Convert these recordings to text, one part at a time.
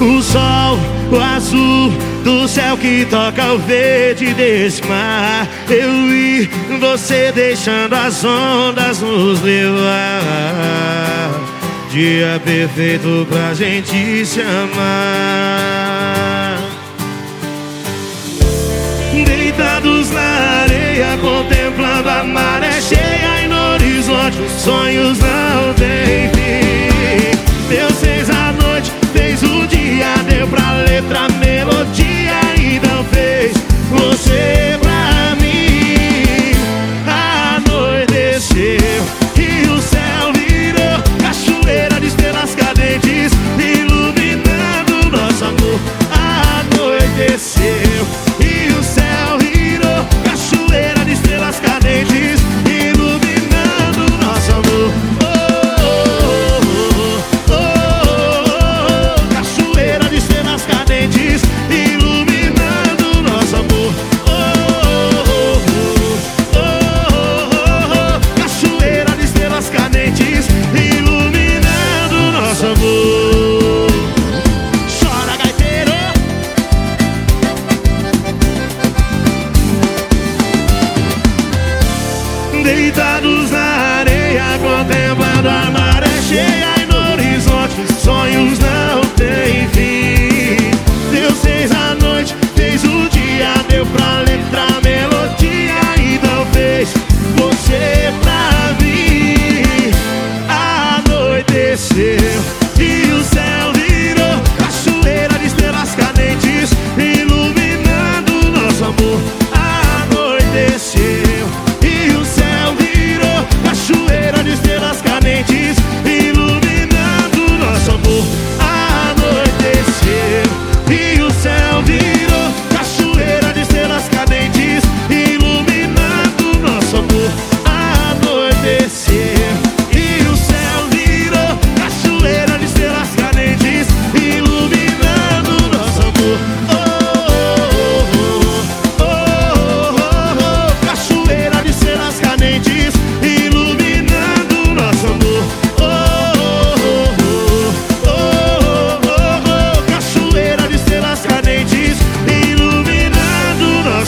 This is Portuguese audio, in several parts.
O sol, o azul do céu que toca o verde desse mar. Eu vi você deixando as ondas nos levar. Dia perfeito pra gente se amar. Deitados na areia contemplando a maré cheia E no horizonte os sonhos não têm fim Deitados na areia contemplando a mar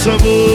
sabor.